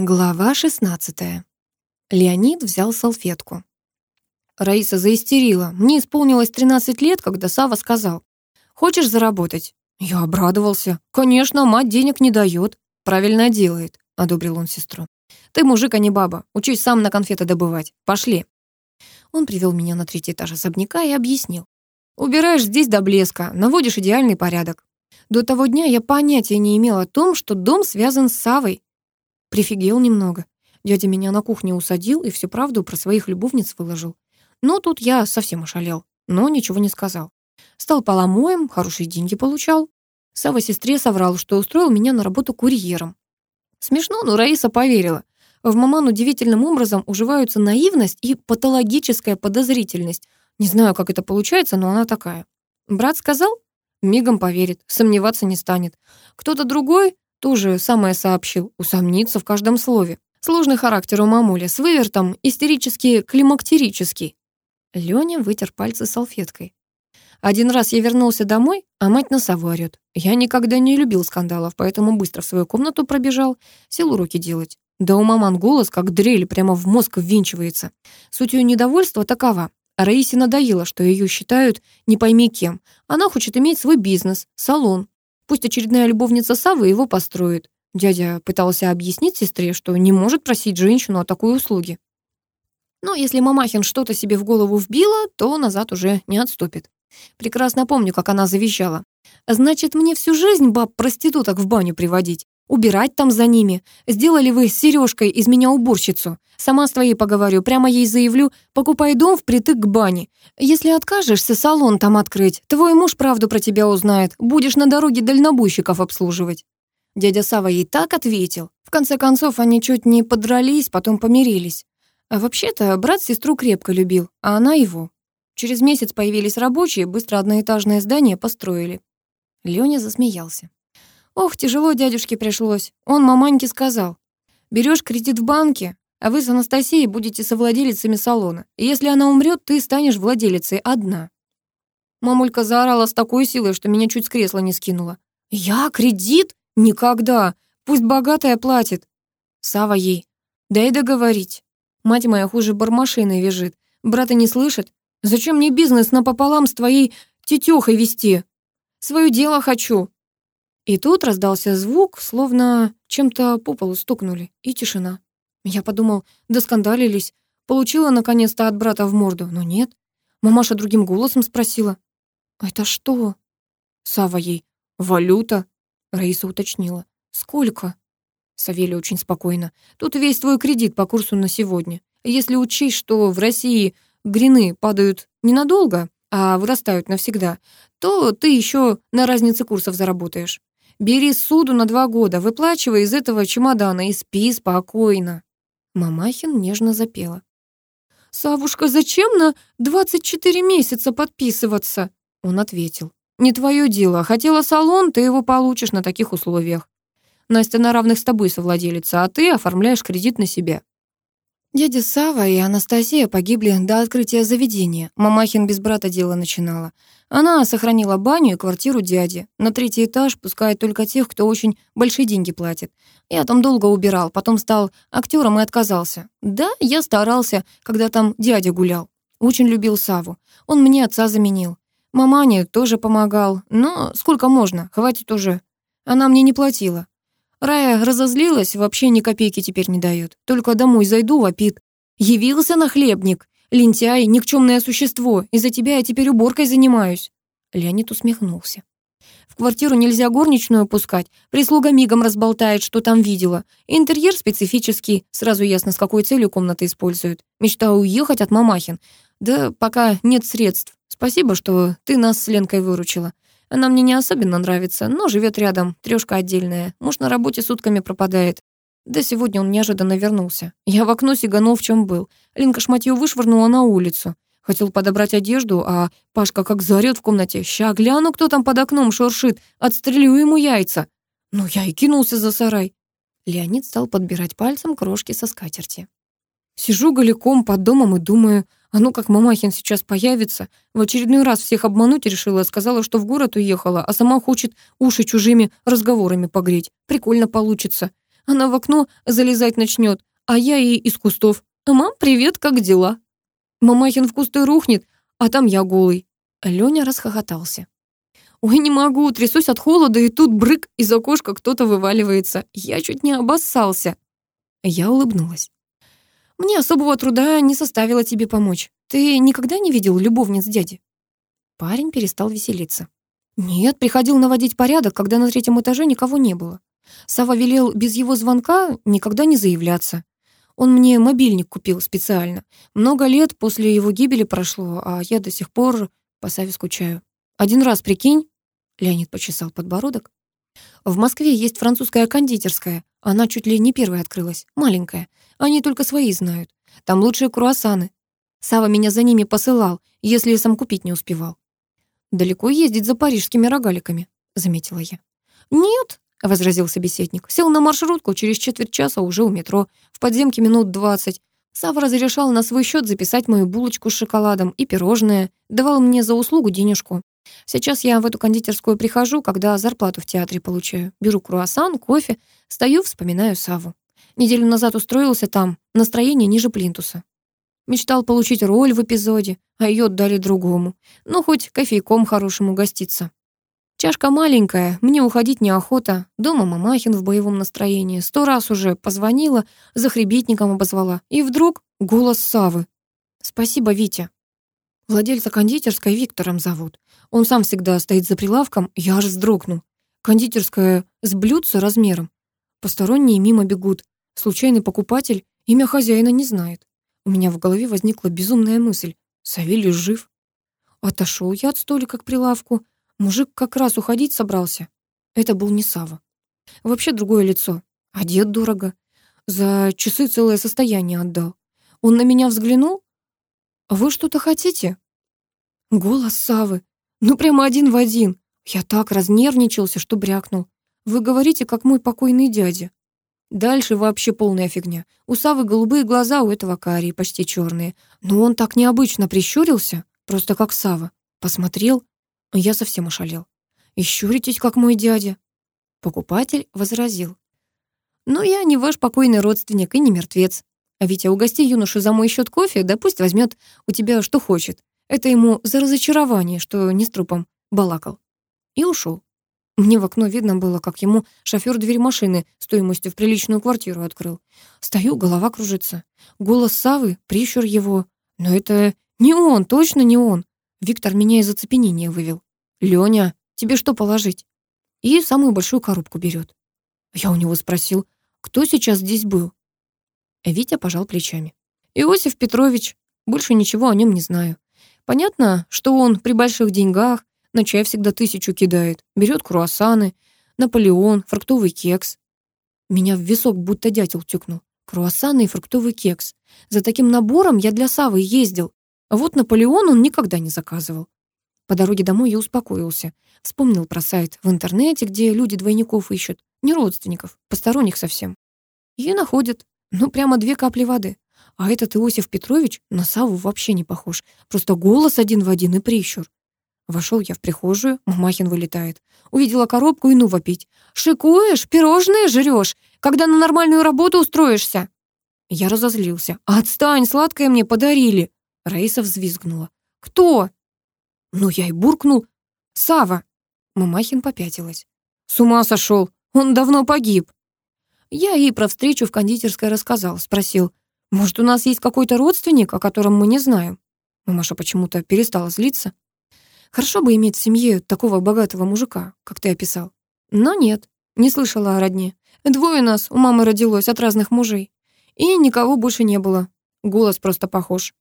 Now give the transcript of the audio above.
Глава 16. Леонид взял салфетку. Раиса заистерила. Мне исполнилось 13 лет, когда Сава сказал: "Хочешь заработать?" Я обрадовался. "Конечно, мать денег не дает. Правильно делает", одобрил он сестру. "Ты мужик, а не баба. Учись сам на конфеты добывать. Пошли". Он привел меня на третий этаж особняка и объяснил: "Убираешь здесь до блеска, наводишь идеальный порядок". До того дня я понятия не имела о том, что дом связан с Савой, Прифигел немного. Дядя меня на кухне усадил и всю правду про своих любовниц выложил. Но тут я совсем ошалел, но ничего не сказал. Стал поломоем, хорошие деньги получал. Сава сестре соврал, что устроил меня на работу курьером. Смешно, но Раиса поверила. В маман удивительным образом уживаются наивность и патологическая подозрительность. Не знаю, как это получается, но она такая. Брат сказал? Мигом поверит, сомневаться не станет. Кто-то другой? то же самое сообщил, усомниться в каждом слове. Сложный характер у мамули, с вывертом, истерически климактерический. Лёня вытер пальцы салфеткой. Один раз я вернулся домой, а мать носову орёт. Я никогда не любил скандалов, поэтому быстро в свою комнату пробежал, сел уроки делать. Да у маман голос, как дрель, прямо в мозг ввинчивается. Сутью недовольства такова. Раисе надоело, что ее считают не пойми кем. Она хочет иметь свой бизнес, салон. Пусть очередная любовница Савы его построит. Дядя пытался объяснить сестре, что не может просить женщину о такой услуге. Но если Мамахин что-то себе в голову вбила, то назад уже не отступит. Прекрасно помню, как она завещала. «Значит, мне всю жизнь баб-проституток в баню приводить убирать там за ними. Сделали вы с Сережкой из меня уборщицу. Сама с твоей поговорю, прямо ей заявлю, покупай дом впритык к бане. Если откажешься салон там открыть, твой муж правду про тебя узнает, будешь на дороге дальнобойщиков обслуживать». Дядя Сава ей так ответил. В конце концов, они чуть не подрались, потом помирились. А вообще-то, брат сестру крепко любил, а она его. Через месяц появились рабочие, быстро одноэтажное здание построили. Лёня засмеялся. Ох, тяжело дядюшке пришлось. Он маманьке сказал. Берешь кредит в банке, а вы с Анастасией будете совладелицами салона. И если она умрет, ты станешь владелицей одна. Мамулька заорала с такой силой, что меня чуть с кресла не скинула. «Я? Кредит? Никогда! Пусть богатая платит!» Сава ей. «Да и договорить. Мать моя хуже бармашины вяжет. Брата не слышит. Зачем мне бизнес напополам с твоей тетёхой вести? Свое дело хочу!» И тут раздался звук, словно чем-то по полу стукнули, и тишина. Я подумал, доскандалились, получила наконец-то от брата в морду, но нет. Мамаша другим голосом спросила. «Это что?» Сава ей. «Валюта?» Раиса уточнила. «Сколько?» Савелий очень спокойно. «Тут весь твой кредит по курсу на сегодня. Если учесть, что в России грины падают ненадолго, а вырастают навсегда, то ты еще на разнице курсов заработаешь. Бери суду на два года, выплачивай из этого чемодана и спи спокойно». Мамахин нежно запела. «Савушка, зачем на 24 месяца подписываться?» Он ответил. «Не твое дело. А хотела салон, ты его получишь на таких условиях. Настя на равных с тобой совладелица, а ты оформляешь кредит на себя. Дядя Сава и Анастасия погибли до открытия заведения. Мамахин без брата дело начинала. Она сохранила баню и квартиру дяди. На третий этаж пускает только тех, кто очень большие деньги платит. Я там долго убирал, потом стал актером и отказался. Да, я старался, когда там дядя гулял. Очень любил Саву. Он мне отца заменил. Мамане тоже помогал, но сколько можно, хватит уже. Она мне не платила. Рая разозлилась, вообще ни копейки теперь не дает. Только домой зайду, вопит. «Явился нахлебник! Лентяй, никчемное существо! Из-за тебя я теперь уборкой занимаюсь!» Леонид усмехнулся. В квартиру нельзя горничную пускать. Прислуга мигом разболтает, что там видела. Интерьер специфический. Сразу ясно, с какой целью комнаты используют. Мечта уехать от мамахин. Да пока нет средств. Спасибо, что ты нас с Ленкой выручила. Она мне не особенно нравится, но живет рядом, трешка отдельная. Муж на работе сутками пропадает. Да сегодня он неожиданно вернулся. Я в окно сиганул, в чем был. Линка шматьё вышвырнула на улицу. Хотел подобрать одежду, а Пашка как заорёт в комнате. «Ща гляну, кто там под окном шуршит. Отстрелю ему яйца». Ну, я и кинулся за сарай. Леонид стал подбирать пальцем крошки со скатерти. Сижу голиком под домом и думаю, а ну как Мамахин сейчас появится. В очередной раз всех обмануть решила, сказала, что в город уехала, а сама хочет уши чужими разговорами погреть. Прикольно получится. Она в окно залезать начнет, а я ей из кустов. «Мам, привет, как дела?» Мамахин в кусты рухнет, а там я голый. Лёня расхохотался. «Ой, не могу, трясусь от холода, и тут брык, из окошка кто-то вываливается. Я чуть не обоссался». Я улыбнулась. Мне особого труда не составило тебе помочь. Ты никогда не видел любовниц дяди?» Парень перестал веселиться. «Нет, приходил наводить порядок, когда на третьем этаже никого не было. Сава велел без его звонка никогда не заявляться. Он мне мобильник купил специально. Много лет после его гибели прошло, а я до сих пор по Саве скучаю. Один раз, прикинь?» Леонид почесал подбородок. В Москве есть французская кондитерская. Она чуть ли не первая открылась, маленькая. Они только свои знают. Там лучшие круассаны. Сава меня за ними посылал, если сам купить не успевал. «Далеко ездить за парижскими рогаликами», — заметила я. «Нет», — возразил собеседник. «Сел на маршрутку, через четверть часа уже у метро, в подземке минут двадцать. Сава разрешал на свой счет записать мою булочку с шоколадом и пирожное, давал мне за услугу денежку. Сейчас я в эту кондитерскую прихожу, когда зарплату в театре получаю. Беру круассан, кофе, стою, вспоминаю Саву. Неделю назад устроился там, настроение ниже плинтуса. Мечтал получить роль в эпизоде, а ее отдали другому. Ну, хоть кофейком хорошим угоститься. Чашка маленькая, мне уходить неохота. Дома Мамахин в боевом настроении. Сто раз уже позвонила, за хребетником обозвала. И вдруг голос Савы. «Спасибо, Витя». Владельца кондитерской Виктором зовут. Он сам всегда стоит за прилавком, я аж вздрогнул. Кондитерская с блюдца размером. Посторонние мимо бегут. Случайный покупатель имя хозяина не знает. У меня в голове возникла безумная мысль. Савелий жив. Отошел я от столика к прилавку. Мужик как раз уходить собрался. Это был не Сава. Вообще другое лицо. Одет дорого. За часы целое состояние отдал. Он на меня взглянул, а «Вы что-то хотите?» Голос Савы. Ну, прямо один в один. Я так разнервничался, что брякнул. Вы говорите, как мой покойный дядя. Дальше вообще полная фигня. У Савы голубые глаза, у этого карие, почти черные. Но он так необычно прищурился, просто как Сава. Посмотрел, а я совсем ошалел. «И щуритесь, как мой дядя». Покупатель возразил. «Но я не ваш покойный родственник и не мертвец. А Витя, а угости юношу за мой счет кофе, да пусть возьмет у тебя что хочет. Это ему за разочарование, что не с трупом балакал. И ушел. Мне в окно видно было, как ему шофёр дверь машины стоимостью в приличную квартиру открыл. Стою, голова кружится. Голос Савы, прищур его. Но это не он, точно не он. Виктор меня из оцепенения вывел. «Лёня, тебе что положить?» И самую большую коробку берет. Я у него спросил, кто сейчас здесь был? Витя пожал плечами. «Иосиф Петрович, больше ничего о нем не знаю. Понятно, что он при больших деньгах на чай всегда тысячу кидает, берет круассаны, Наполеон, фруктовый кекс. Меня в висок будто дятел тюкнул. Круассаны и фруктовый кекс. За таким набором я для Савы ездил. А вот Наполеон он никогда не заказывал. По дороге домой я успокоился. Вспомнил про сайт в интернете, где люди двойников ищут. Не родственников, посторонних совсем. И находят. Ну, прямо две капли воды. А этот Иосиф Петрович на Саву вообще не похож. Просто голос один в один и прищур. Вошел я в прихожую, Мамахин вылетает. Увидела коробку и ну вопить. «Шикуешь? Пирожные жрешь? Когда на нормальную работу устроишься?» Я разозлился. «Отстань, сладкое мне подарили!» Раиса взвизгнула. «Кто?» Ну я и буркнул. «Сава!» Мамахин попятилась. «С ума сошел! Он давно погиб!» Я ей про встречу в кондитерской рассказал, спросил, «Может, у нас есть какой-то родственник, о котором мы не знаем?» Но Маша почему-то перестала злиться. «Хорошо бы иметь в семье такого богатого мужика, как ты описал. Но нет, не слышала о родне. Двое нас у мамы родилось от разных мужей. И никого больше не было. Голос просто похож.